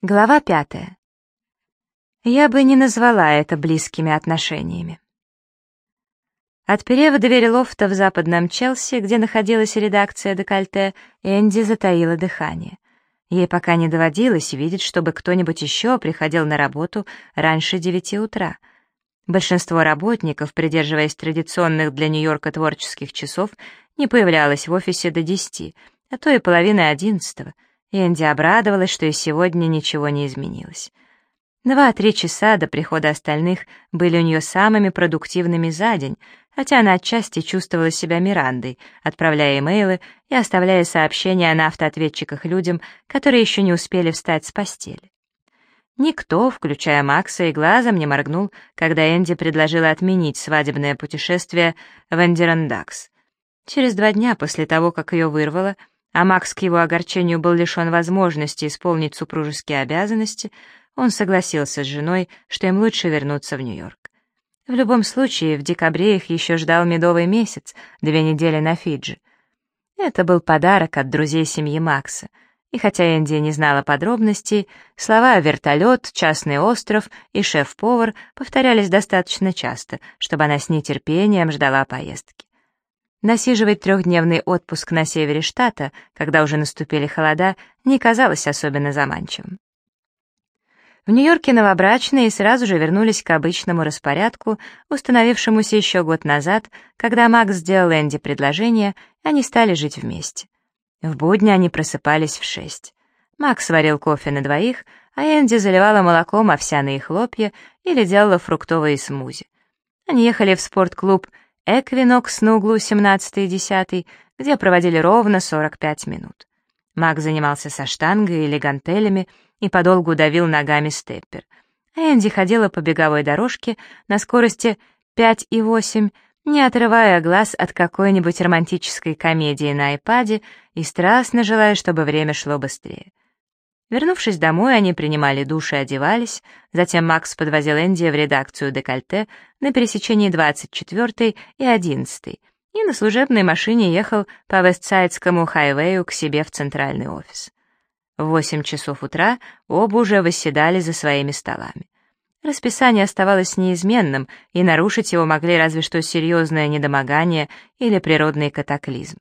Глава пятая. Я бы не назвала это близкими отношениями. Отперев дверь лофта в западном Челси, где находилась редакция декольте, Энди затаила дыхание. Ей пока не доводилось видеть, чтобы кто-нибудь еще приходил на работу раньше девяти утра. Большинство работников, придерживаясь традиционных для Нью-Йорка творческих часов, не появлялось в офисе до десяти, а то и половины одиннадцатого — Энди обрадовалась, что и сегодня ничего не изменилось. Два-три часа до прихода остальных были у нее самыми продуктивными за день, хотя она отчасти чувствовала себя Мирандой, отправляя имейлы и оставляя сообщения на автоответчиках людям, которые еще не успели встать с постели. Никто, включая Макса, и глазом не моргнул, когда Энди предложила отменить свадебное путешествие в Эндерандакс. Через два дня после того, как ее вырвало, а Макс к его огорчению был лишен возможности исполнить супружеские обязанности, он согласился с женой, что им лучше вернуться в Нью-Йорк. В любом случае, в декабре их еще ждал медовый месяц, две недели на Фиджи. Это был подарок от друзей семьи Макса. И хотя Энди не знала подробностей, слова «вертолет», «частный остров» и «шеф-повар» повторялись достаточно часто, чтобы она с нетерпением ждала поездки. Насиживать трехдневный отпуск на севере штата, когда уже наступили холода, не казалось особенно заманчивым. В Нью-Йорке новобрачные сразу же вернулись к обычному распорядку, установившемуся еще год назад, когда Макс сделал Энди предложение, и они стали жить вместе. В будни они просыпались в шесть. Макс варил кофе на двоих, а Энди заливала молоком овсяные хлопья или делала фруктовые смузи. Они ехали в спортклуб Эквинокс на углу 17 и 10, где проводили ровно 45 минут. Мак занимался со штангой или гантелями и подолгу давил ногами степпер. Энди ходила по беговой дорожке на скорости 5,8, не отрывая глаз от какой-нибудь романтической комедии на айпаде и страстно желая, чтобы время шло быстрее. Вернувшись домой, они принимали душ и одевались, затем Макс подвозил Энди в редакцию «Декольте» на пересечении 24 и 11 и на служебной машине ехал по Вестсайдскому хайвею к себе в центральный офис. В 8 часов утра оба уже восседали за своими столами. Расписание оставалось неизменным, и нарушить его могли разве что серьезное недомогание или природный катаклизм.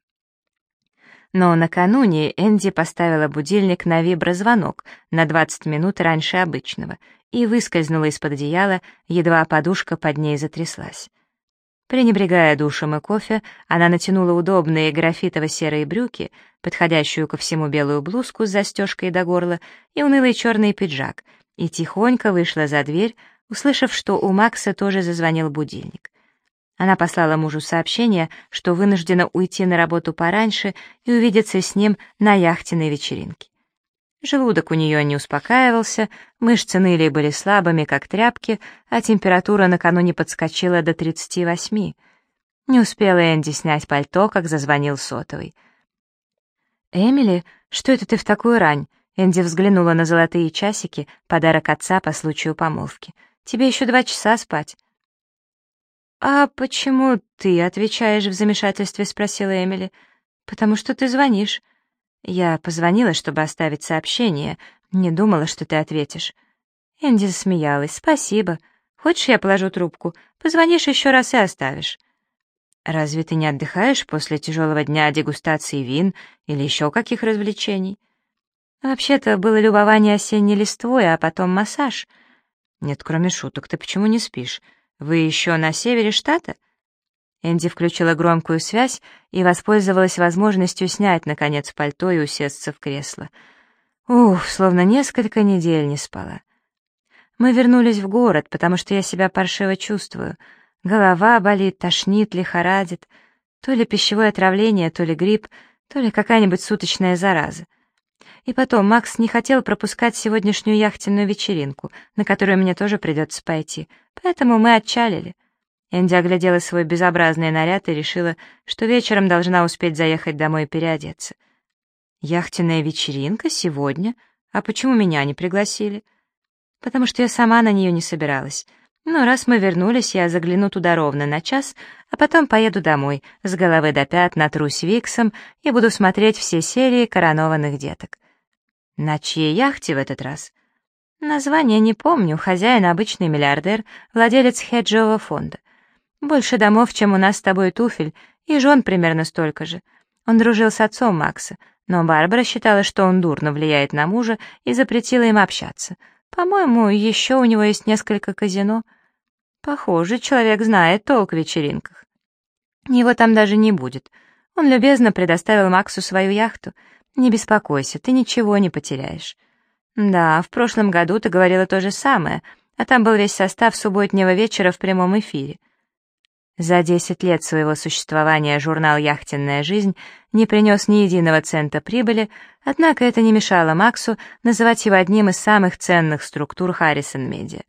Но накануне Энди поставила будильник на виброзвонок на 20 минут раньше обычного и выскользнула из-под одеяла, едва подушка под ней затряслась. Пренебрегая душем и кофе, она натянула удобные графитово-серые брюки, подходящую ко всему белую блузку с застежкой до горла и унылый черный пиджак, и тихонько вышла за дверь, услышав, что у Макса тоже зазвонил будильник. Она послала мужу сообщение, что вынуждена уйти на работу пораньше и увидеться с ним на яхтенной вечеринке. Желудок у нее не успокаивался, мышцы ныли и были слабыми, как тряпки, а температура накануне подскочила до 38. Не успела Энди снять пальто, как зазвонил сотовый. «Эмили, что это ты в такую рань?» Энди взглянула на золотые часики, подарок отца по случаю помолвки. «Тебе еще два часа спать». «А почему ты отвечаешь в замешательстве?» — спросила Эмили. «Потому что ты звонишь». Я позвонила, чтобы оставить сообщение. Не думала, что ты ответишь. Энди засмеялась. «Спасибо. Хочешь, я положу трубку? Позвонишь еще раз и оставишь». «Разве ты не отдыхаешь после тяжелого дня дегустации вин или еще каких развлечений?» «Вообще-то было любование осенней листвой, а потом массаж». «Нет, кроме шуток, ты почему не спишь? Вы еще на севере штата?» Энди включила громкую связь и воспользовалась возможностью снять, наконец, пальто и усесться в кресло. Ух, словно несколько недель не спала. Мы вернулись в город, потому что я себя паршиво чувствую. Голова болит, тошнит, лихорадит. То ли пищевое отравление, то ли грипп, то ли какая-нибудь суточная зараза. И потом, Макс не хотел пропускать сегодняшнюю яхтенную вечеринку, на которую мне тоже придется пойти, поэтому мы отчалили. Энди оглядела свой безобразный наряд и решила, что вечером должна успеть заехать домой и переодеться. «Яхтенная вечеринка сегодня? А почему меня не пригласили?» «Потому что я сама на нее не собиралась. Ну, раз мы вернулись, я загляну туда ровно на час, а потом поеду домой, с головы до пят натрусь Виксом и буду смотреть все серии коронованных деток. На чьей яхте в этот раз? Название не помню, хозяин обычный миллиардер, владелец хеджевого фонда. Больше домов, чем у нас с тобой туфель, и жен примерно столько же. Он дружил с отцом Макса, но Барбара считала, что он дурно влияет на мужа и запретила им общаться. По-моему, еще у него есть несколько казино. Похоже, человек знает толк в вечеринках. Его там даже не будет. Он любезно предоставил Максу свою яхту. Не беспокойся, ты ничего не потеряешь. Да, в прошлом году ты говорила то же самое, а там был весь состав субботнего вечера в прямом эфире. За 10 лет своего существования журнал «Яхтенная жизнь» не принес ни единого цента прибыли, однако это не мешало Максу называть его одним из самых ценных структур Харрисон Медиа.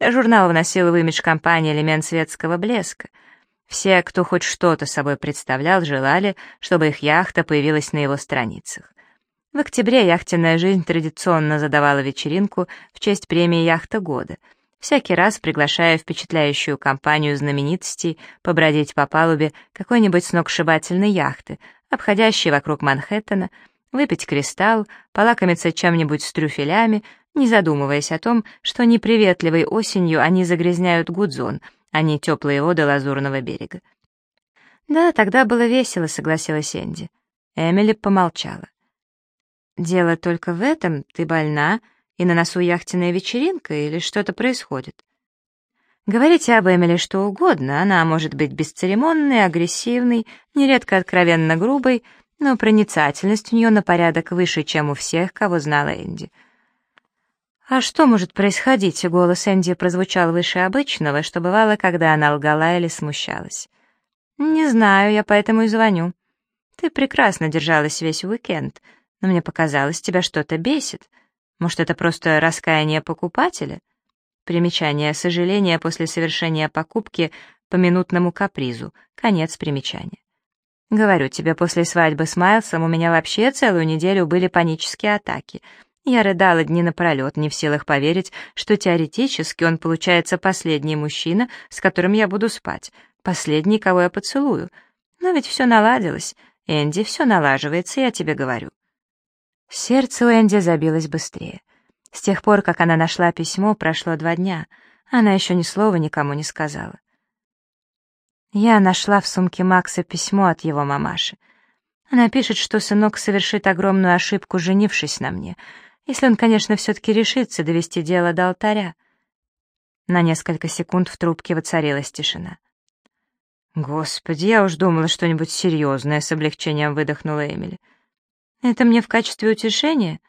Журнал вносил в имидж компании элемент светского блеска. Все, кто хоть что-то собой представлял, желали, чтобы их яхта появилась на его страницах. В октябре яхтенная жизнь традиционно задавала вечеринку в честь премии «Яхта года», всякий раз приглашая впечатляющую компанию знаменитостей побродить по палубе какой-нибудь сногсшибательной яхты, обходящей вокруг Манхэттена, выпить кристалл, полакомиться чем-нибудь с трюфелями, не задумываясь о том, что неприветливой осенью они загрязняют Гудзон, а не теплые воды Лазурного берега. «Да, тогда было весело», — согласилась Энди. Эмили помолчала. Дело только в этом, ты больна, и на носу яхтенная вечеринка или что-то происходит. Говорите об Эмили что угодно, она может быть бесцеремонной, агрессивной, нередко откровенно грубой, но проницательность у нее на порядок выше, чем у всех, кого знала Энди. «А что может происходить?» — голос Энди прозвучал выше обычного, что бывало, когда она лгала или смущалась. «Не знаю, я поэтому и звоню. Ты прекрасно держалась весь уикенд но мне показалось, тебя что-то бесит. Может, это просто раскаяние покупателя? Примечание сожаления после совершения покупки по минутному капризу. Конец примечания. Говорю тебе, после свадьбы с Майлсом у меня вообще целую неделю были панические атаки. Я рыдала дни напролет, не в силах поверить, что теоретически он получается последний мужчина, с которым я буду спать, последний, кого я поцелую. Но ведь все наладилось. Энди, все налаживается, я тебе говорю. Сердце у Энди забилось быстрее. С тех пор, как она нашла письмо, прошло два дня. Она еще ни слова никому не сказала. Я нашла в сумке Макса письмо от его мамаши. Она пишет, что сынок совершит огромную ошибку, женившись на мне, если он, конечно, все-таки решится довести дело до алтаря. На несколько секунд в трубке воцарилась тишина. «Господи, я уж думала что-нибудь серьезное», — с облегчением выдохнула Эмили. Это мне в качестве утешения?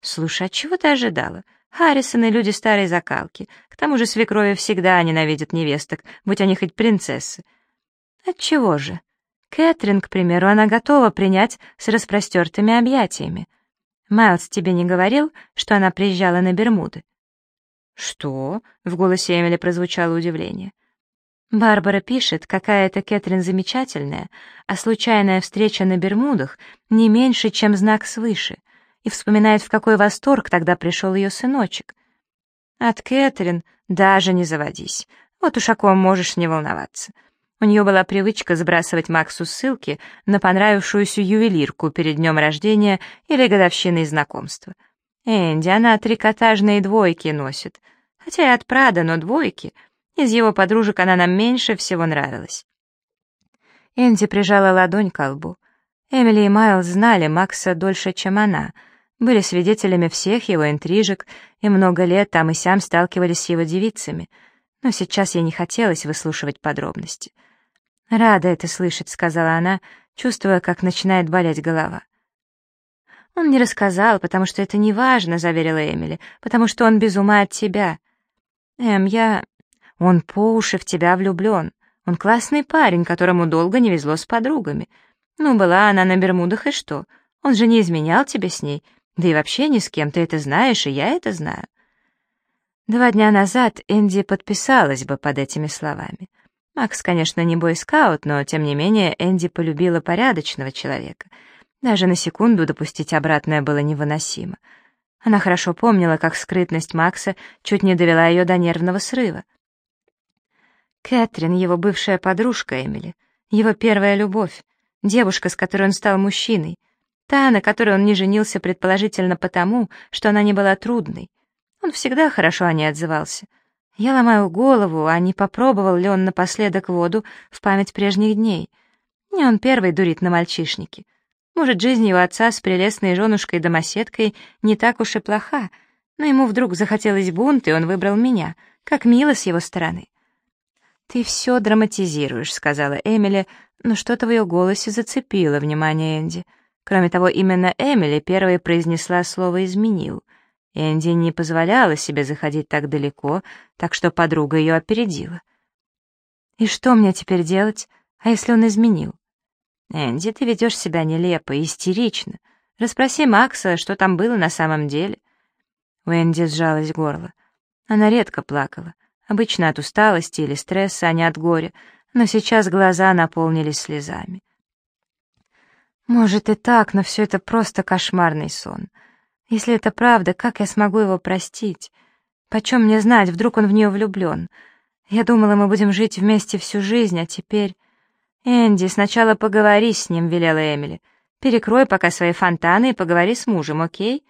Слушай, а чего ты ожидала? Харрисоны — люди старой закалки. К тому же свекрови всегда ненавидят невесток, будь они хоть принцессы. Отчего же? Кэтрин, к примеру, она готова принять с распростертыми объятиями. Майлз тебе не говорил, что она приезжала на Бермуды? «Что?» — в голосе Эмили прозвучало удивление. Барбара пишет, какая это Кэтрин замечательная, а случайная встреча на Бермудах не меньше, чем знак свыше, и вспоминает, в какой восторг тогда пришел ее сыночек. От Кэтрин даже не заводись, вот уж о ком можешь не волноваться. У нее была привычка сбрасывать Максу ссылки на понравившуюся ювелирку перед днем рождения или годовщиной знакомства. Энди, она трикотажные двойки носит, хотя и от Прада, но двойки — из его подружек она нам меньше всего нравилась. Энди прижала ладонь к лбу. Эмили и Майлз знали Макса дольше, чем она, были свидетелями всех его интрижек и много лет там и сям сталкивались с его девицами, но сейчас ей не хотелось выслушивать подробности. «Рада это слышать», — сказала она, чувствуя, как начинает болеть голова. «Он не рассказал, потому что это не важно», — заверила Эмили, «потому что он без ума от тебя». «Эм, я... Он по уши в тебя влюблен. Он классный парень, которому долго не везло с подругами. Ну, была она на Бермудах, и что? Он же не изменял тебе с ней. Да и вообще ни с кем, ты это знаешь, и я это знаю. Два дня назад Энди подписалась бы под этими словами. Макс, конечно, не бойскаут, но, тем не менее, Энди полюбила порядочного человека. Даже на секунду допустить обратное было невыносимо. Она хорошо помнила, как скрытность Макса чуть не довела ее до нервного срыва. Кэтрин, его бывшая подружка Эмили, его первая любовь, девушка, с которой он стал мужчиной, та, на которой он не женился предположительно потому, что она не была трудной. Он всегда хорошо о ней отзывался. Я ломаю голову, а не попробовал ли он напоследок воду в память прежних дней. Не он первый дурит на мальчишнике. Может, жизнь его отца с прелестной женушкой-домоседкой не так уж и плоха, но ему вдруг захотелось бунт, и он выбрал меня. Как мило с его стороны. «Ты все драматизируешь», — сказала Эмили, но что-то в ее голосе зацепило внимание Энди. Кроме того, именно Эмили первой произнесла слово «изменил». Энди не позволяла себе заходить так далеко, так что подруга ее опередила. «И что мне теперь делать? А если он изменил?» «Энди, ты ведешь себя нелепо, истерично. Расспроси Макса, что там было на самом деле». У Энди сжалось горло. Она редко плакала, обычно от усталости или стресса, а не от горя, но сейчас глаза наполнились слезами. «Может и так, но все это просто кошмарный сон. Если это правда, как я смогу его простить? Почем мне знать, вдруг он в нее влюблен? Я думала, мы будем жить вместе всю жизнь, а теперь...» «Энди, сначала поговори с ним», — велела Эмили. «Перекрой пока свои фонтаны и поговори с мужем, окей?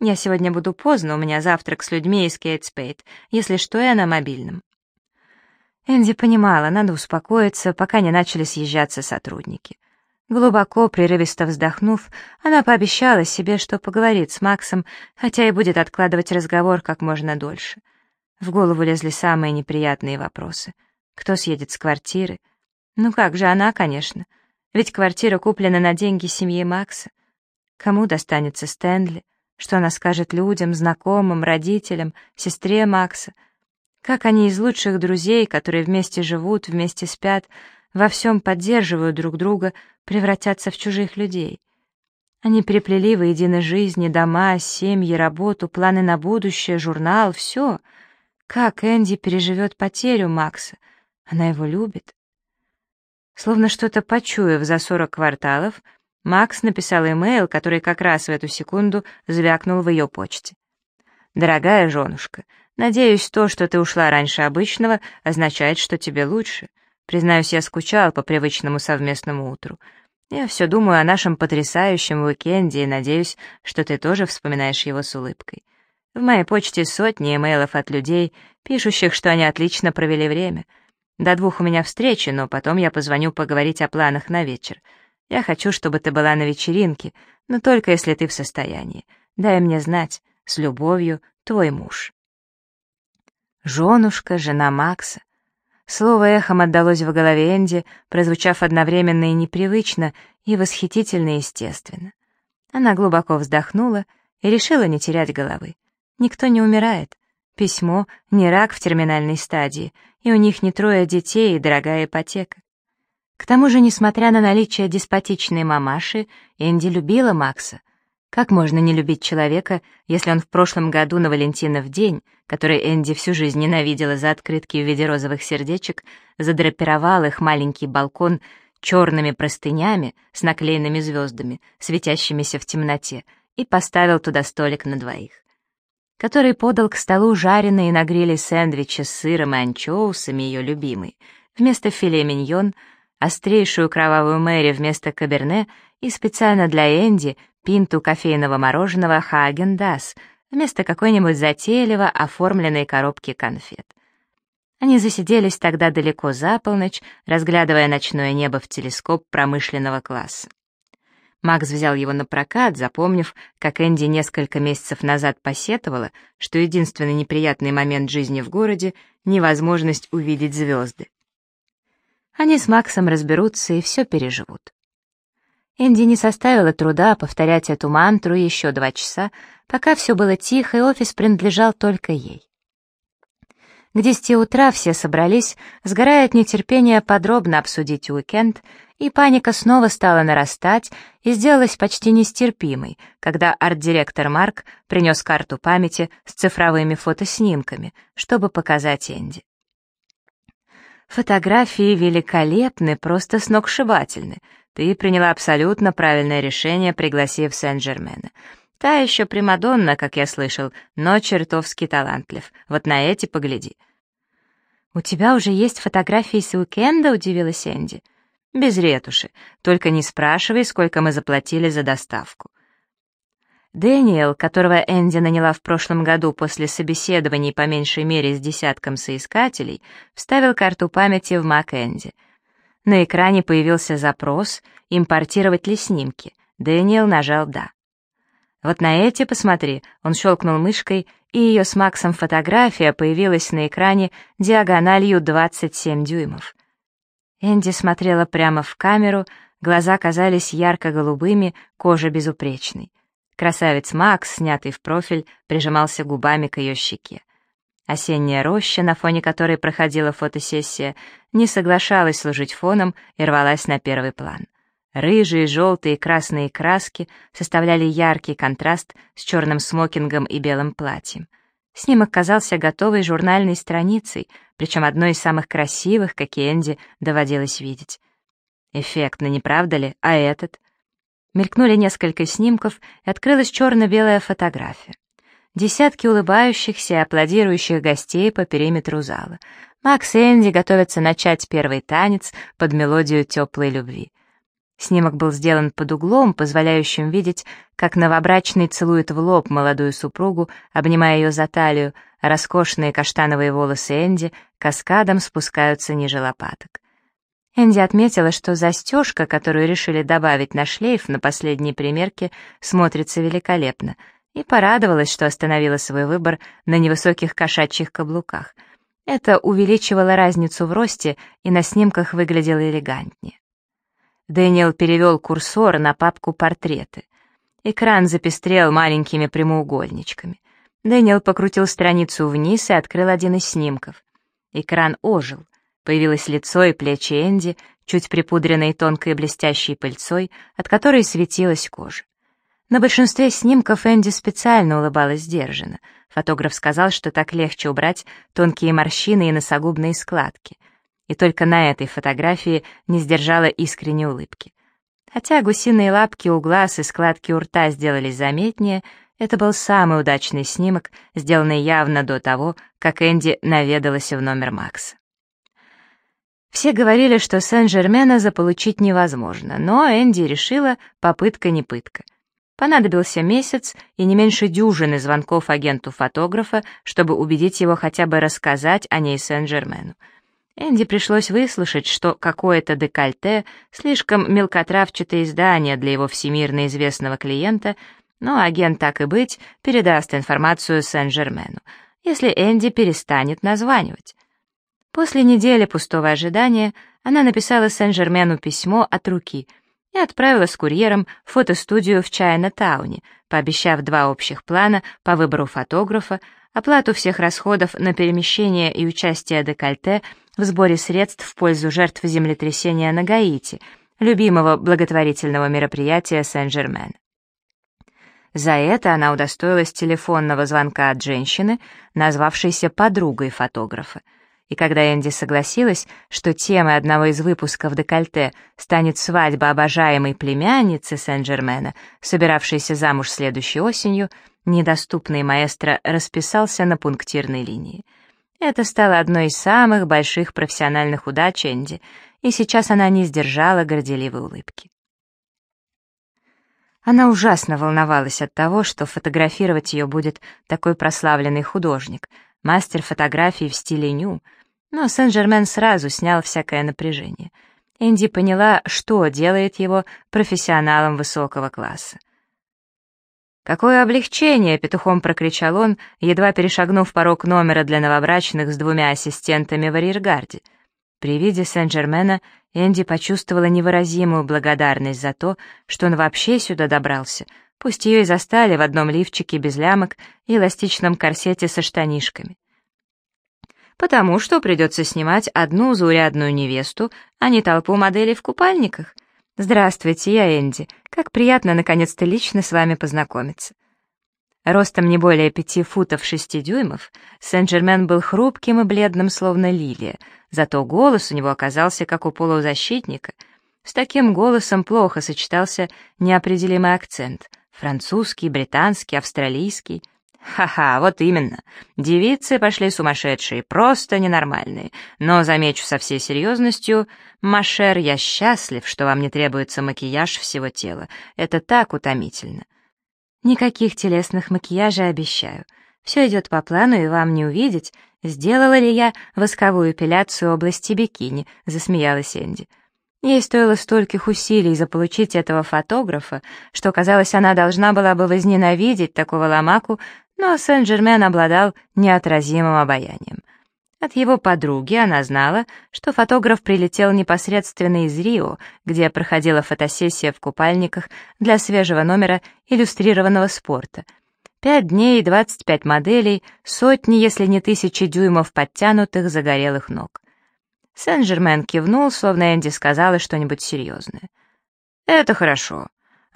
Я сегодня буду поздно, у меня завтрак с людьми из Кейт. Если что, я на мобильном». Энди понимала, надо успокоиться, пока не начали съезжаться сотрудники. Глубоко, прерывисто вздохнув, она пообещала себе, что поговорит с Максом, хотя и будет откладывать разговор как можно дольше. В голову лезли самые неприятные вопросы. Кто съедет с квартиры? Ну как же она, конечно. Ведь квартира куплена на деньги семьи Макса. Кому достанется Стэнли? Что она скажет людям, знакомым, родителям, сестре Макса? Как они из лучших друзей, которые вместе живут, вместе спят, во всем поддерживают друг друга, превратятся в чужих людей? Они переплели воедино жизни, дома, семьи, работу, планы на будущее, журнал, все. Как Энди переживет потерю Макса? Она его любит. Словно что-то почуяв за сорок кварталов, Макс написал имейл, который как раз в эту секунду звякнул в ее почте. «Дорогая женушка, надеюсь, то, что ты ушла раньше обычного, означает, что тебе лучше. Признаюсь, я скучал по привычному совместному утру. Я все думаю о нашем потрясающем уикенде и надеюсь, что ты тоже вспоминаешь его с улыбкой. В моей почте сотни имейлов от людей, пишущих, что они отлично провели время — до двух у меня встречи, но потом я позвоню поговорить о планах на вечер. Я хочу, чтобы ты была на вечеринке, но только если ты в состоянии. Дай мне знать. С любовью, твой муж. Женушка, жена Макса. Слово эхом отдалось в голове Энди, прозвучав одновременно и непривычно, и восхитительно естественно. Она глубоко вздохнула и решила не терять головы. Никто не умирает. Письмо — не рак в терминальной стадии, и у них не трое детей и дорогая ипотека. К тому же, несмотря на наличие деспотичной мамаши, Энди любила Макса. Как можно не любить человека, если он в прошлом году на Валентинов день, который Энди всю жизнь ненавидела за открытки в виде розовых сердечек, задрапировал их маленький балкон черными простынями с наклеенными звездами, светящимися в темноте, и поставил туда столик на двоих который подал к столу жареные на гриле сэндвичи с сыром и анчоусами ее любимый, вместо филе миньон, острейшую кровавую Мэри вместо каберне и специально для Энди пинту кофейного мороженого Хаген Дас вместо какой-нибудь затейливо оформленной коробки конфет. Они засиделись тогда далеко за полночь, разглядывая ночное небо в телескоп промышленного класса. Макс взял его на прокат, запомнив, как Энди несколько месяцев назад посетовала, что единственный неприятный момент жизни в городе — невозможность увидеть звезды. Они с Максом разберутся и все переживут. Энди не составило труда повторять эту мантру еще два часа, пока все было тихо и офис принадлежал только ей. К десяти утра все собрались, сгорая от нетерпения подробно обсудить уикенд, и паника снова стала нарастать и сделалась почти нестерпимой, когда арт-директор Марк принес карту памяти с цифровыми фотоснимками, чтобы показать Энди. Фотографии великолепны, просто сногсшибательны. Ты приняла абсолютно правильное решение, пригласив Сен-Жермена. Та еще Примадонна, как я слышал, но чертовски талантлив. Вот на эти погляди. «У тебя уже есть фотографии с уикенда?» — удивилась Энди. «Без ретуши. Только не спрашивай, сколько мы заплатили за доставку». Дэниел, которого Энди наняла в прошлом году после собеседований по меньшей мере с десятком соискателей, вставил карту памяти в Mac Энди. На экране появился запрос «Импортировать ли снимки?». Дэниел нажал «Да». «Вот на эти посмотри», — он щелкнул мышкой, и ее с Максом фотография появилась на экране диагональю 27 дюймов. Энди смотрела прямо в камеру, глаза казались ярко-голубыми, кожа безупречной. Красавец Макс, снятый в профиль, прижимался губами к ее щеке. Осенняя роща, на фоне которой проходила фотосессия, не соглашалась служить фоном и рвалась на первый план. Рыжие, желтые и красные краски составляли яркий контраст с черным смокингом и белым платьем. Снимок казался готовой журнальной страницей, причем одной из самых красивых, какие Энди доводилось видеть. Эффектно, не правда ли? А этот? Мелькнули несколько снимков, и открылась черно-белая фотография. Десятки улыбающихся и аплодирующих гостей по периметру зала. Макс и Энди готовятся начать первый танец под мелодию теплой любви. Снимок был сделан под углом, позволяющим видеть, как новобрачный целует в лоб молодую супругу, обнимая ее за талию, а роскошные каштановые волосы Энди каскадом спускаются ниже лопаток. Энди отметила, что застежка, которую решили добавить на шлейф на последней примерке, смотрится великолепно, и порадовалась, что остановила свой выбор на невысоких кошачьих каблуках. Это увеличивало разницу в росте и на снимках выглядело элегантнее. Дэниел перевел курсор на папку «Портреты». Экран запестрел маленькими прямоугольничками. Дэниел покрутил страницу вниз и открыл один из снимков. Экран ожил — Появилось лицо и плечи Энди, чуть припудренной тонкой блестящей пыльцой, от которой светилась кожа. На большинстве снимков Энди специально улыбалась сдержанно. Фотограф сказал, что так легче убрать тонкие морщины и носогубные складки. И только на этой фотографии не сдержала искренней улыбки. Хотя гусиные лапки у глаз и складки у рта сделались заметнее, это был самый удачный снимок, сделанный явно до того, как Энди наведалась в номер Макса. Все говорили, что Сен-Жермена заполучить невозможно, но Энди решила, попытка не пытка. Понадобился месяц и не меньше дюжины звонков агенту фотографа, чтобы убедить его хотя бы рассказать о ней Сен-Жермену. Энди пришлось выслушать, что какое-то декольте — слишком мелкотравчатое издание для его всемирно известного клиента, но агент, так и быть, передаст информацию Сен-Жермену, если Энди перестанет названивать. После недели пустого ожидания она написала Сен-Жермену письмо от руки и отправила с курьером фотостудию в Чайна-тауне, пообещав два общих плана по выбору фотографа, оплату всех расходов на перемещение и участие декольте в сборе средств в пользу жертв землетрясения на Гаити, любимого благотворительного мероприятия Сен-Жермен. За это она удостоилась телефонного звонка от женщины, назвавшейся подругой фотографа. И когда Энди согласилась, что темой одного из выпусков «Декольте» станет свадьба обожаемой племянницы Сен-Жермена, собиравшейся замуж следующей осенью, недоступный маэстро расписался на пунктирной линии. Это стало одной из самых больших профессиональных удач Энди, и сейчас она не сдержала горделивой улыбки. Она ужасно волновалась от того, что фотографировать ее будет такой прославленный художник, мастер фотографии в стиле ню — но Сен-Жермен сразу снял всякое напряжение. Энди поняла, что делает его профессионалом высокого класса. «Какое облегчение!» — петухом прокричал он, едва перешагнув порог номера для новобрачных с двумя ассистентами в арьергарде. При виде Сен-Жермена Энди почувствовала невыразимую благодарность за то, что он вообще сюда добрался, пусть ее и застали в одном лифчике без лямок и эластичном корсете со штанишками потому что придется снимать одну заурядную невесту, а не толпу моделей в купальниках. Здравствуйте, я Энди. Как приятно наконец-то лично с вами познакомиться. Ростом не более пяти футов шести дюймов, Сен-Жермен был хрупким и бледным, словно лилия, зато голос у него оказался как у полузащитника. С таким голосом плохо сочетался неопределимый акцент — французский, британский, австралийский — Ха-ха, вот именно. Девицы пошли сумасшедшие, просто ненормальные. Но, замечу со всей серьезностью, Машер, я счастлив, что вам не требуется макияж всего тела. Это так утомительно. Никаких телесных макияжей обещаю. Все идет по плану, и вам не увидеть, сделала ли я восковую эпиляцию области бикини, засмеялась Энди. Ей стоило стольких усилий заполучить этого фотографа, что, казалось, она должна была бы возненавидеть такого ломаку, но Сен-Жермен обладал неотразимым обаянием. От его подруги она знала, что фотограф прилетел непосредственно из Рио, где проходила фотосессия в купальниках для свежего номера иллюстрированного спорта. Пять дней, двадцать пять моделей, сотни, если не тысячи дюймов подтянутых загорелых ног. Сен-Жермен кивнул, словно Энди сказала что-нибудь серьезное. «Это хорошо.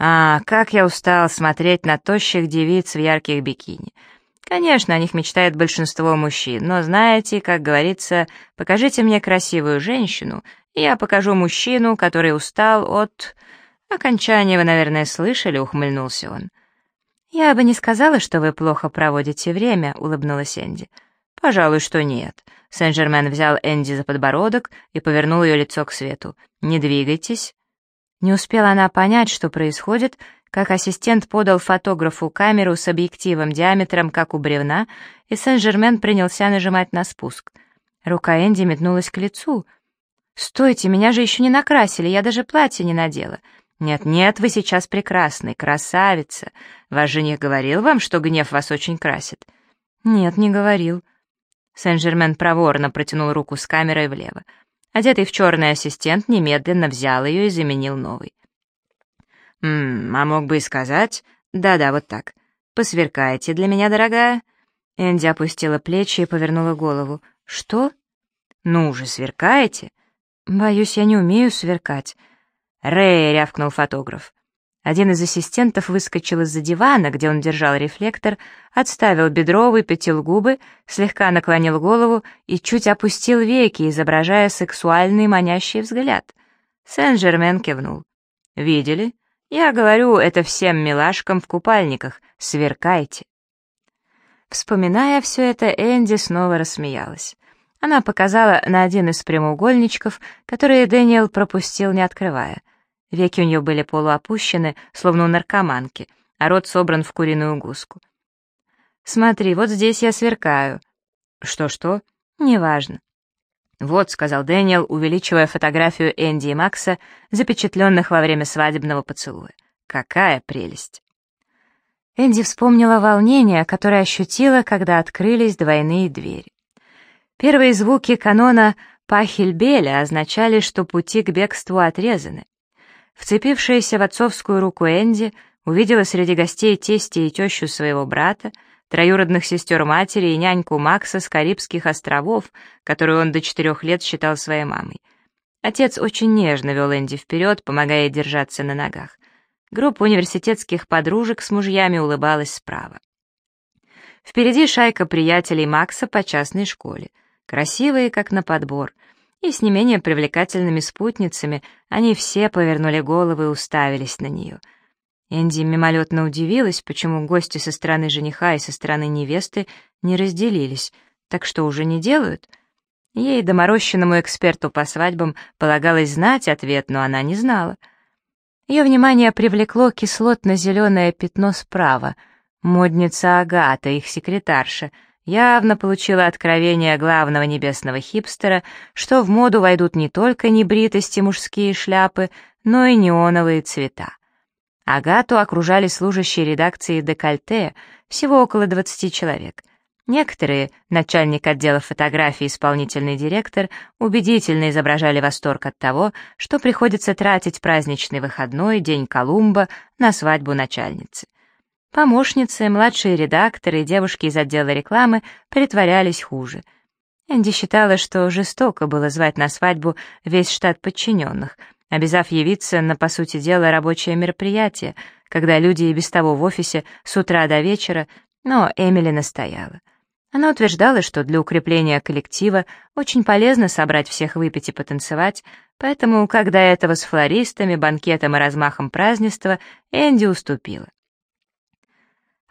А, как я устал смотреть на тощих девиц в ярких бикини. Конечно, о них мечтает большинство мужчин, но знаете, как говорится, покажите мне красивую женщину, и я покажу мужчину, который устал от... Окончание вы, наверное, слышали, ухмыльнулся он. «Я бы не сказала, что вы плохо проводите время», — улыбнулась Энди. «Пожалуй, что нет». Сен-Жермен взял Энди за подбородок и повернул ее лицо к свету. «Не двигайтесь». Не успела она понять, что происходит, как ассистент подал фотографу камеру с объективом диаметром, как у бревна, и Сен-Жермен принялся нажимать на спуск. Рука Энди метнулась к лицу. «Стойте, меня же еще не накрасили, я даже платье не надела». «Нет-нет, вы сейчас прекрасный, красавица. Ваш жених говорил вам, что гнев вас очень красит?» «Нет, не говорил». Сен-Жермен проворно протянул руку с камерой влево. Одетый в черный ассистент немедленно взял ее и заменил новый. «Ммм, а мог бы и сказать...» «Да-да, вот так. Посверкайте для меня, дорогая». Энди опустила плечи и повернула голову. «Что?» «Ну же, сверкаете?» «Боюсь, я не умею сверкать». «Рэй!» — рявкнул фотограф. Один из ассистентов выскочил из-за дивана, где он держал рефлектор, отставил бедро, выпятил губы, слегка наклонил голову и чуть опустил веки, изображая сексуальный манящий взгляд. Сен-Жермен кивнул. «Видели? Я говорю это всем милашкам в купальниках. Сверкайте». Вспоминая все это, Энди снова рассмеялась. Она показала на один из прямоугольничков, которые Дэниел пропустил, не открывая — Веки у нее были полуопущены, словно у наркоманки, а рот собран в куриную гуску. «Смотри, вот здесь я сверкаю». «Что-что?» «Неважно». «Вот», — сказал Дэниел, увеличивая фотографию Энди и Макса, запечатленных во время свадебного поцелуя. «Какая прелесть!» Энди вспомнила волнение, которое ощутила, когда открылись двойные двери. Первые звуки канона «Пахельбеля» означали, что пути к бегству отрезаны. Вцепившаяся в отцовскую руку Энди увидела среди гостей тестя и тещу своего брата, троюродных сестер матери и няньку Макса с Карибских островов, которую он до четырех лет считал своей мамой. Отец очень нежно вел Энди вперед, помогая держаться на ногах. Группа университетских подружек с мужьями улыбалась справа. Впереди шайка приятелей Макса по частной школе, красивые, как на подбор — и с не менее привлекательными спутницами они все повернули головы и уставились на нее. Энди мимолетно удивилась, почему гости со стороны жениха и со стороны невесты не разделились, так что уже не делают. Ей, доморощенному эксперту по свадьбам, полагалось знать ответ, но она не знала. Ее внимание привлекло кислотно-зеленое пятно справа, модница Агата, их секретарша — явно получила откровение главного небесного хипстера, что в моду войдут не только небритости мужские шляпы, но и неоновые цвета. Агату окружали служащие редакции «Декольте», всего около 20 человек. Некоторые, начальник отдела фотографии и исполнительный директор, убедительно изображали восторг от того, что приходится тратить праздничный выходной, день Колумба, на свадьбу начальницы. Помощницы, младшие редакторы и девушки из отдела рекламы притворялись хуже. Энди считала, что жестоко было звать на свадьбу весь штат подчиненных, обязав явиться на, по сути дела, рабочее мероприятие, когда люди и без того в офисе с утра до вечера, но Эмили настояла. Она утверждала, что для укрепления коллектива очень полезно собрать всех выпить и потанцевать, поэтому, когда этого с флористами, банкетом и размахом празднества, Энди уступила.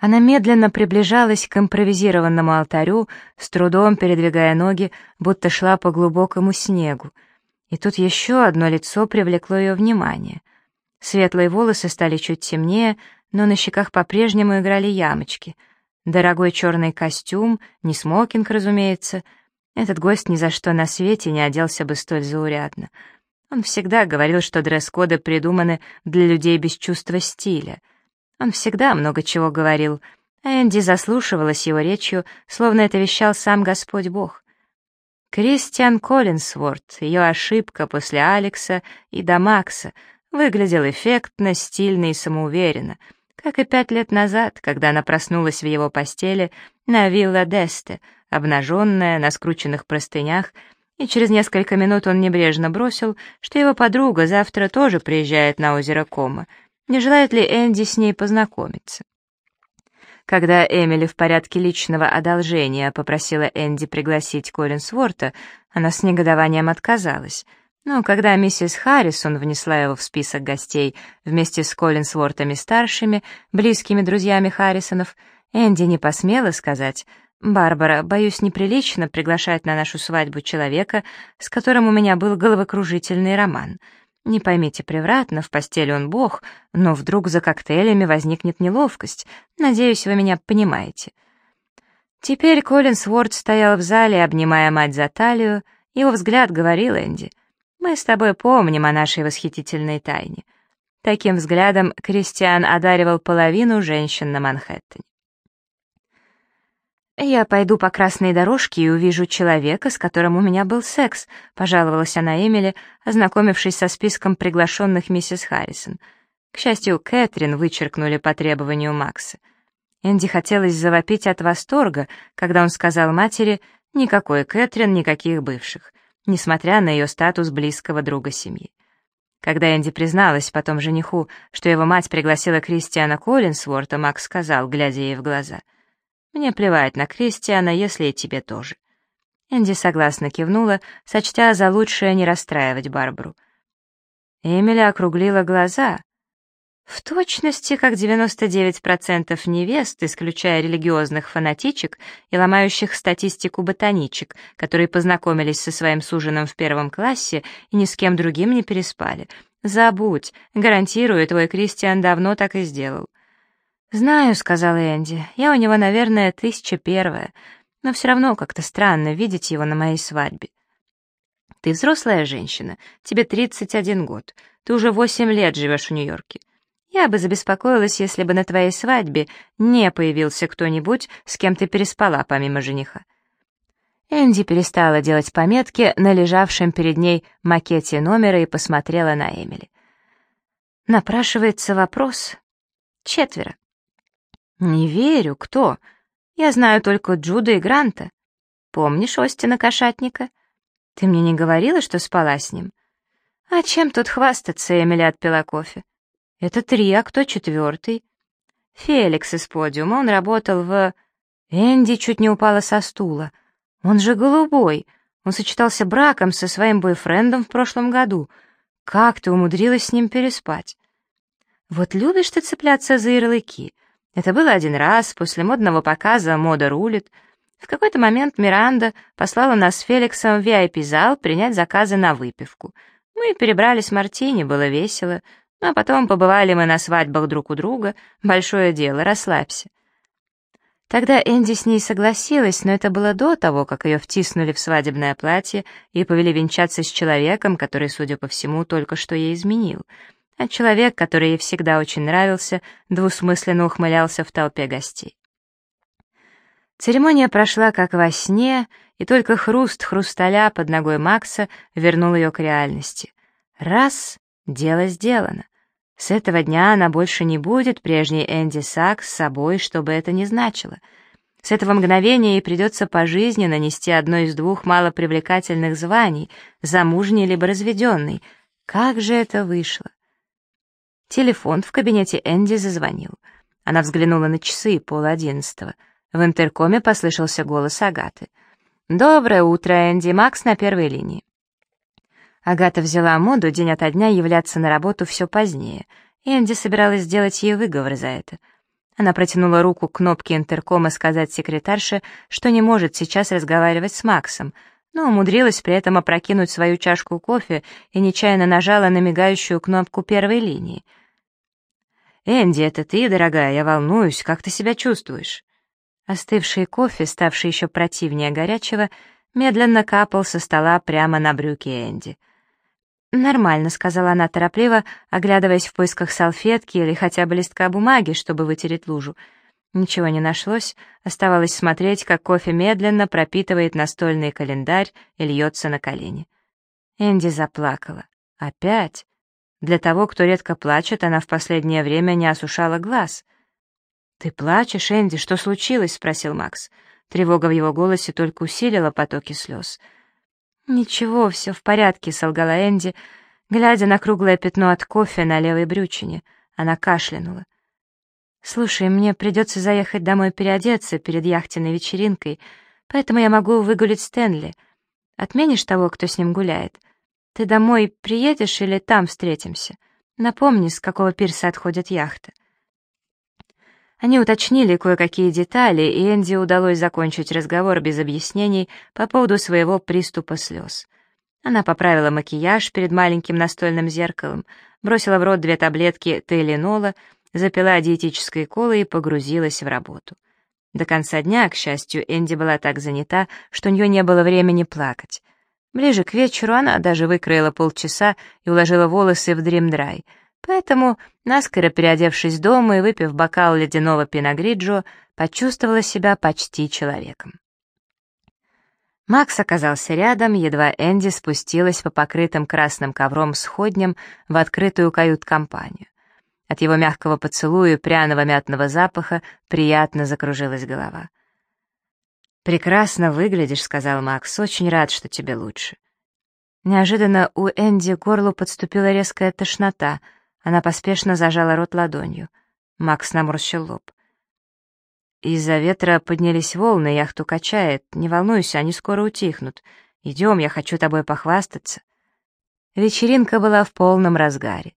Она медленно приближалась к импровизированному алтарю, с трудом передвигая ноги, будто шла по глубокому снегу. И тут еще одно лицо привлекло ее внимание. Светлые волосы стали чуть темнее, но на щеках по-прежнему играли ямочки. Дорогой черный костюм, не смокинг, разумеется. Этот гость ни за что на свете не оделся бы столь заурядно. Он всегда говорил, что дресс-коды придуманы для людей без чувства стиля. Он всегда много чего говорил, а Энди заслушивалась его речью, словно это вещал сам Господь Бог. Кристиан Коллинсворт, ее ошибка после Алекса и до Макса, выглядел эффектно, стильно и самоуверенно — как и пять лет назад, когда она проснулась в его постели на вилла Десте, обнаженная, на скрученных простынях, и через несколько минут он небрежно бросил, что его подруга завтра тоже приезжает на озеро Кома. Не желает ли Энди с ней познакомиться? Когда Эмили в порядке личного одолжения попросила Энди пригласить Колин Сворта, она с негодованием отказалась — но когда миссис Харрисон внесла его в список гостей вместе с Коллинсвортами-старшими, близкими друзьями Харрисонов, Энди не посмела сказать «Барбара, боюсь, неприлично приглашать на нашу свадьбу человека, с которым у меня был головокружительный роман. Не поймите превратно, в постели он бог, но вдруг за коктейлями возникнет неловкость. Надеюсь, вы меня понимаете». Теперь Колин Сворд стоял в зале, обнимая мать за талию, его взгляд говорил Энди — мы с тобой помним о нашей восхитительной тайне. Таким взглядом Кристиан одаривал половину женщин на Манхэттене. «Я пойду по красной дорожке и увижу человека, с которым у меня был секс», — пожаловалась она Эмили, ознакомившись со списком приглашенных миссис Харрисон. К счастью, Кэтрин вычеркнули по требованию Макса. Энди хотелось завопить от восторга, когда он сказал матери «Никакой Кэтрин, никаких бывших» несмотря на ее статус близкого друга семьи. Когда Энди призналась потом жениху, что его мать пригласила Кристиана Коллинсворта, Макс сказал, глядя ей в глаза, «Мне плевать на Кристиана, если и тебе тоже». Энди согласно кивнула, сочтя за лучшее не расстраивать Барбару. Эмили округлила глаза. В точности, как 99% невест, исключая религиозных фанатичек и ломающих статистику ботаничек, которые познакомились со своим суженым в первом классе и ни с кем другим не переспали. Забудь, гарантирую, твой Кристиан давно так и сделал. «Знаю», — сказал Энди, — «я у него, наверное, тысяча первая, но все равно как-то странно видеть его на моей свадьбе». «Ты взрослая женщина, тебе 31 год, ты уже 8 лет живешь в Нью-Йорке. Я бы забеспокоилась, если бы на твоей свадьбе не появился кто-нибудь, с кем ты переспала помимо жениха. Энди перестала делать пометки на лежавшем перед ней макете номера и посмотрела на Эмили. Напрашивается вопрос. Четверо. Не верю, кто? Я знаю только Джуда и Гранта. Помнишь Остина Кошатника? Ты мне не говорила, что спала с ним? А чем тут хвастаться, Эмили отпила кофе. Это три, а кто четвертый? Феликс из подиума, он работал в... Энди чуть не упала со стула. Он же голубой. Он сочетался браком со своим бойфрендом в прошлом году. Как ты умудрилась с ним переспать? Вот любишь ты цепляться за ярлыки. Это было один раз, после модного показа «Мода рулит». В какой-то момент Миранда послала нас с Феликсом в VIP-зал принять заказы на выпивку. Мы перебрались мартини, было весело — а потом побывали мы на свадьбах друг у друга. Большое дело, расслабься. Тогда Энди с ней согласилась, но это было до того, как ее втиснули в свадебное платье и повели венчаться с человеком, который, судя по всему, только что ей изменил. А человек, который ей всегда очень нравился, двусмысленно ухмылялся в толпе гостей. Церемония прошла как во сне, и только хруст хрусталя под ногой Макса вернул ее к реальности. Раз — дело сделано. С этого дня она больше не будет прежней Энди Сакс с собой, что бы это ни значило. С этого мгновения ей придется пожизненно нести одно из двух малопривлекательных званий, замужний либо разведенный. Как же это вышло? Телефон в кабинете Энди зазвонил. Она взглянула на часы пол одиннадцатого. В интеркоме послышался голос Агаты. «Доброе утро, Энди Макс на первой линии». Агата взяла моду день ото дня являться на работу все позднее, Энди собиралась сделать ей выговор за это. Она протянула руку к кнопке интеркома сказать секретарше, что не может сейчас разговаривать с Максом, но умудрилась при этом опрокинуть свою чашку кофе и нечаянно нажала на мигающую кнопку первой линии. «Энди, это ты, дорогая, я волнуюсь, как ты себя чувствуешь?» Остывший кофе, ставший еще противнее горячего, медленно капал со стола прямо на брюки Энди. «Нормально», — сказала она торопливо, оглядываясь в поисках салфетки или хотя бы листка бумаги, чтобы вытереть лужу. Ничего не нашлось, оставалось смотреть, как кофе медленно пропитывает настольный календарь и льется на колени. Энди заплакала. Опять? Для того, кто редко плачет, она в последнее время не осушала глаз. «Ты плачешь, Энди? Что случилось?» — спросил Макс. Тревога в его голосе только усилила потоки слез. «Ничего, все в порядке», — солгала Энди, глядя на круглое пятно от кофе на левой брючине. Она кашлянула. «Слушай, мне придется заехать домой переодеться перед яхтенной вечеринкой, поэтому я могу выгулить Стэнли. Отменишь того, кто с ним гуляет? Ты домой приедешь или там встретимся? Напомни, с какого пирса отходят яхты». Они уточнили кое-какие детали, и Энди удалось закончить разговор без объяснений по поводу своего приступа слез. Она поправила макияж перед маленьким настольным зеркалом, бросила в рот две таблетки тейлинола — запила диетической колой и погрузилась в работу. До конца дня, к счастью, Энди была так занята, что у нее не было времени плакать. Ближе к вечеру она даже выкроила полчаса и уложила волосы в дримдрай, поэтому, наскоро переодевшись дома и выпив бокал ледяного пиногриджо, почувствовала себя почти человеком. Макс оказался рядом, едва Энди спустилась по покрытым красным ковром сходням в открытую кают-компанию. От его мягкого поцелуя и пряного мятного запаха приятно закружилась голова. «Прекрасно выглядишь», — сказал Макс, — «очень рад, что тебе лучше». Неожиданно у Энди горлу подступила резкая тошнота. Она поспешно зажала рот ладонью. Макс наморщил лоб. «Из-за ветра поднялись волны, яхту качает. Не волнуйся, они скоро утихнут. Идем, я хочу тобой похвастаться». Вечеринка была в полном разгаре.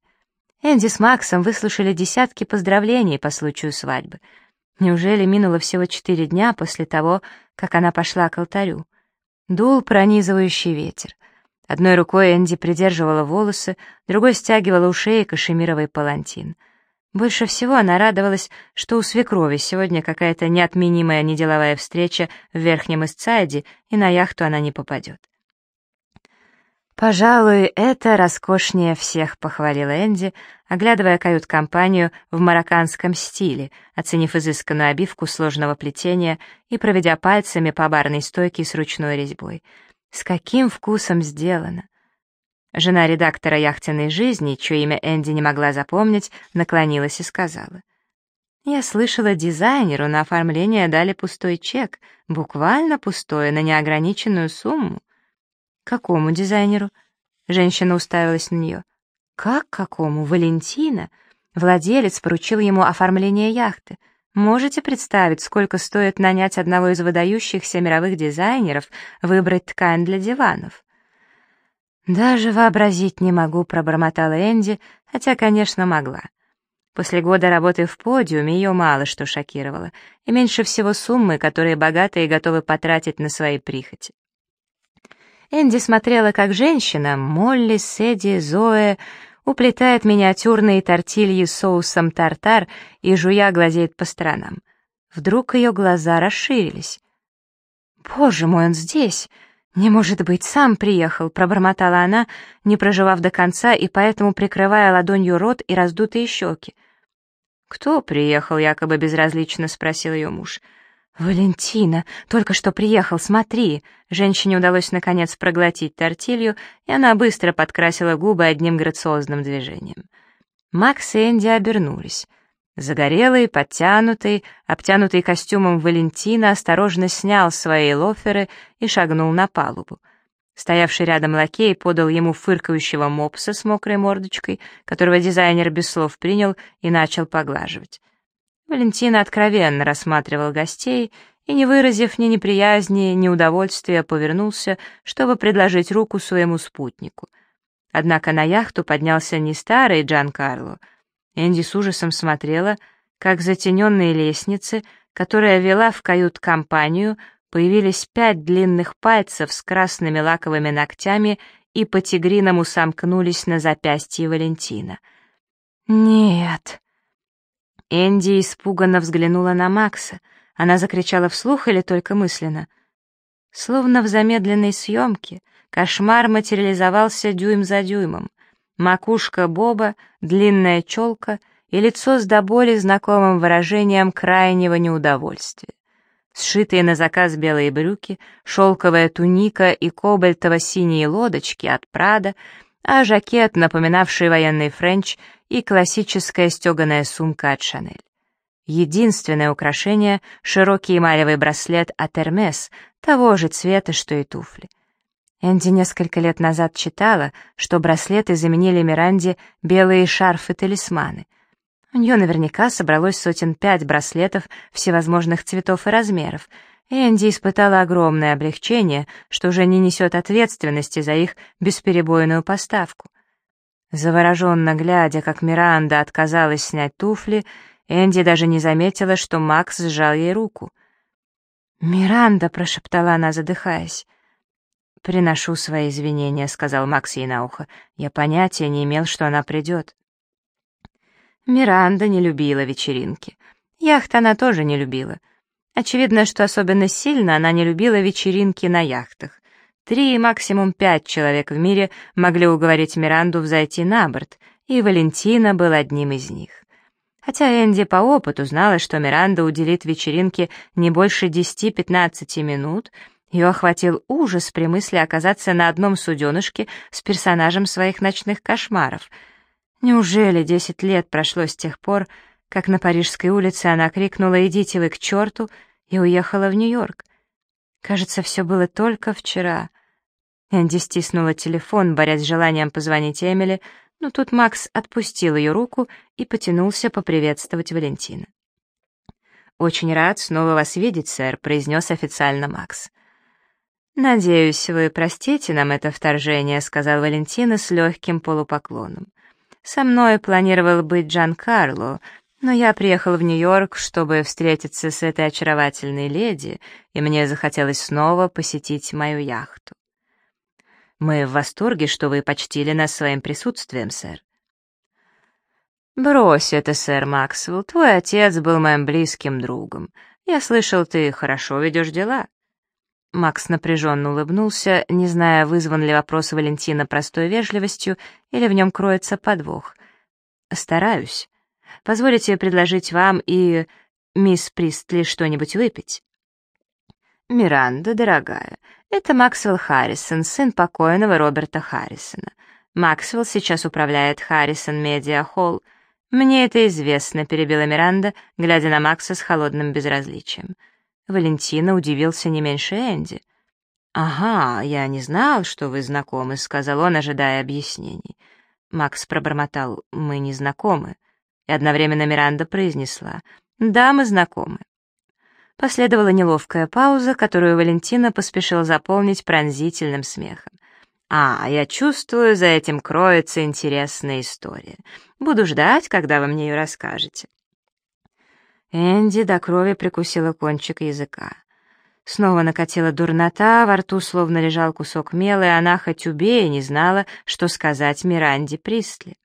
Энди с Максом выслушали десятки поздравлений по случаю свадьбы. Неужели минуло всего четыре дня после того, как она пошла к алтарю? Дул пронизывающий ветер. Одной рукой Энди придерживала волосы, другой стягивала у шеи кашемировый палантин. Больше всего она радовалась, что у свекрови сегодня какая-то неотменимая неделовая встреча в Верхнем Исцайде, и на яхту она не попадет. «Пожалуй, это роскошнее всех», — похвалила Энди, оглядывая кают-компанию в марокканском стиле, оценив изысканную обивку сложного плетения и проведя пальцами по барной стойке с ручной резьбой. «С каким вкусом сделано!» Жена редактора «Яхтенной жизни», чье имя Энди не могла запомнить, наклонилась и сказала. «Я слышала, дизайнеру на оформление дали пустой чек, буквально пустой, на неограниченную сумму». «Какому дизайнеру?» Женщина уставилась на нее. «Как какому? Валентина?» Владелец поручил ему оформление яхты. Можете представить, сколько стоит нанять одного из выдающихся мировых дизайнеров выбрать ткань для диванов? «Даже вообразить не могу», — пробормотала Энди, хотя, конечно, могла. После года работы в подиуме ее мало что шокировало, и меньше всего суммы, которые богатые готовы потратить на свои прихоти. Энди смотрела, как женщина, Молли, Сэдди, Зоэ, уплетает миниатюрные тортильи с соусом тартар и, жуя, глазеет по сторонам. Вдруг ее глаза расширились. «Боже мой, он здесь! Не может быть, сам приехал!» — пробормотала она, не проживав до конца и поэтому прикрывая ладонью рот и раздутые щеки. «Кто приехал?» — якобы безразлично спросил ее муж. «Валентина, только что приехал, смотри!» Женщине удалось наконец проглотить тортилью, и она быстро подкрасила губы одним грациозным движением. Макс и Энди обернулись. Загорелый, подтянутый, обтянутый костюмом Валентина осторожно снял свои лоферы и шагнул на палубу. Стоявший рядом лакей подал ему фыркающего мопса с мокрой мордочкой, которого дизайнер без слов принял и начал поглаживать. Валентина откровенно рассматривал гостей и, не выразив ни неприязни, ни удовольствия, повернулся, чтобы предложить руку своему спутнику. Однако на яхту поднялся не старый Джан Карло. Энди с ужасом смотрела, как затененные лестницы, которая вела в кают-компанию, появились пять длинных пальцев с красными лаковыми ногтями и по тигриному сомкнулись на запястье Валентина. «Нет!» Энди испуганно взглянула на Макса. Она закричала вслух или только мысленно? Словно в замедленной съемке кошмар материализовался дюйм за дюймом. Макушка Боба, длинная челка и лицо с до боли знакомым выражением крайнего неудовольствия. Сшитые на заказ белые брюки, шелковая туника и кобальтово-синие лодочки от Прада, а жакет, напоминавший военный френч, и классическая стеганая сумка от Шанель. Единственное украшение — широкий эмалевый браслет от Эрмес, того же цвета, что и туфли. Энди несколько лет назад читала, что браслеты заменили Миранде белые шарфы-талисманы. У нее наверняка собралось сотен пять браслетов всевозможных цветов и размеров, Энди испытала огромное облегчение, что уже не несет ответственности за их бесперебойную поставку. Завороженно глядя, как Миранда отказалась снять туфли, Энди даже не заметила, что Макс сжал ей руку. «Миранда», — прошептала она, задыхаясь. «Приношу свои извинения», — сказал Макс ей на ухо. «Я понятия не имел, что она придет». Миранда не любила вечеринки. Яхт она тоже не любила. Очевидно, что особенно сильно она не любила вечеринки на яхтах. Три, максимум пять человек в мире могли уговорить Миранду взойти на борт, и Валентина был одним из них. Хотя Энди по опыту знала, что Миранда уделит вечеринке не больше 10-15 минут, ее охватил ужас при мысли оказаться на одном суденышке с персонажем своих ночных кошмаров. Неужели 10 лет прошло с тех пор, как на Парижской улице она крикнула «Идите вы к черту!» и уехала в Нью-Йорк? Кажется, все было только вчера. Энди стиснула телефон, борясь с желанием позвонить Эмили, но тут Макс отпустил ее руку и потянулся поприветствовать Валентина. «Очень рад снова вас видеть, сэр», — произнес официально Макс. «Надеюсь, вы простите нам это вторжение», — сказал Валентина с легким полупоклоном. «Со мной планировал быть Джан Карло, но я приехал в Нью-Йорк, чтобы встретиться с этой очаровательной леди, и мне захотелось снова посетить мою яхту. Мы в восторге, что вы почтили нас своим присутствием, сэр. Брось это, сэр Максвелл, твой отец был моим близким другом. Я слышал, ты хорошо ведешь дела. Макс напряженно улыбнулся, не зная, вызван ли вопрос Валентина простой вежливостью или в нем кроется подвох. «Стараюсь. Позволите предложить вам и мисс Пристли что-нибудь выпить?» «Миранда, дорогая, это Максвелл Харрисон, сын покойного Роберта Харрисона. Максвелл сейчас управляет Харрисон Медиа Холл. Мне это известно», — перебила Миранда, глядя на Макса с холодным безразличием. Валентина удивился не меньше Энди. «Ага, я не знал, что вы знакомы», — сказал он, ожидая объяснений. Макс пробормотал «Мы не знакомы» и одновременно Миранда произнесла «Да, мы знакомы». Последовала неловкая пауза, которую Валентина поспешил заполнить пронзительным смехом. «А, я чувствую, за этим кроется интересная история. Буду ждать, когда вы мне ее расскажете». Энди до крови прикусила кончик языка. Снова накатила дурнота, во рту словно лежал кусок мела, и она, хоть убей, не знала, что сказать Миранде Пристли.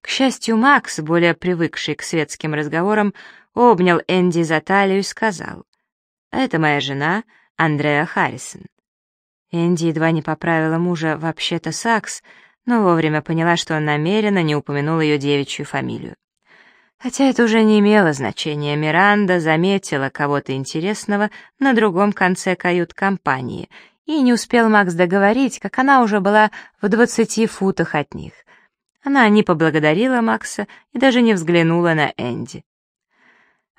К счастью, Макс, более привыкший к светским разговорам, обнял Энди за талию и сказал, «Это моя жена, Андреа Харрисон». Энди едва не поправила мужа вообще-то Сакс, но вовремя поняла, что он намеренно не упомянул ее девичью фамилию. Хотя это уже не имело значения, Миранда заметила кого-то интересного на другом конце кают-компании, и не успел Макс договорить, как она уже была в двадцати футах от них. Она не поблагодарила Макса и даже не взглянула на Энди.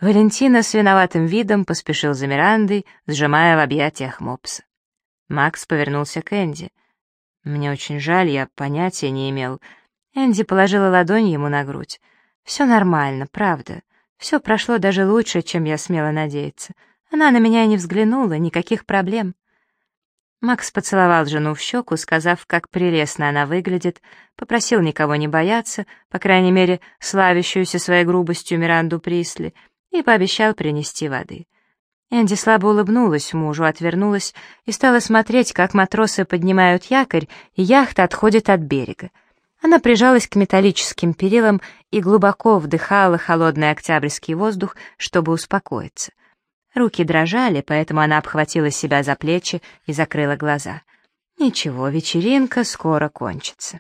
Валентина с виноватым видом поспешил за Мирандой, сжимая в объятиях мопса. Макс повернулся к Энди. «Мне очень жаль, я понятия не имел». Энди положила ладонь ему на грудь. «Все нормально, правда. Все прошло даже лучше, чем я смела надеяться. Она на меня не взглянула, никаких проблем». Макс поцеловал жену в щеку, сказав, как прелестно она выглядит, попросил никого не бояться, по крайней мере, славящуюся своей грубостью Миранду Присли, и пообещал принести воды. Энди слабо улыбнулась мужу, отвернулась и стала смотреть, как матросы поднимают якорь, и яхта отходит от берега. Она прижалась к металлическим перилам и глубоко вдыхала холодный октябрьский воздух, чтобы успокоиться. Руки дрожали, поэтому она обхватила себя за плечи и закрыла глаза. Ничего, вечеринка скоро кончится.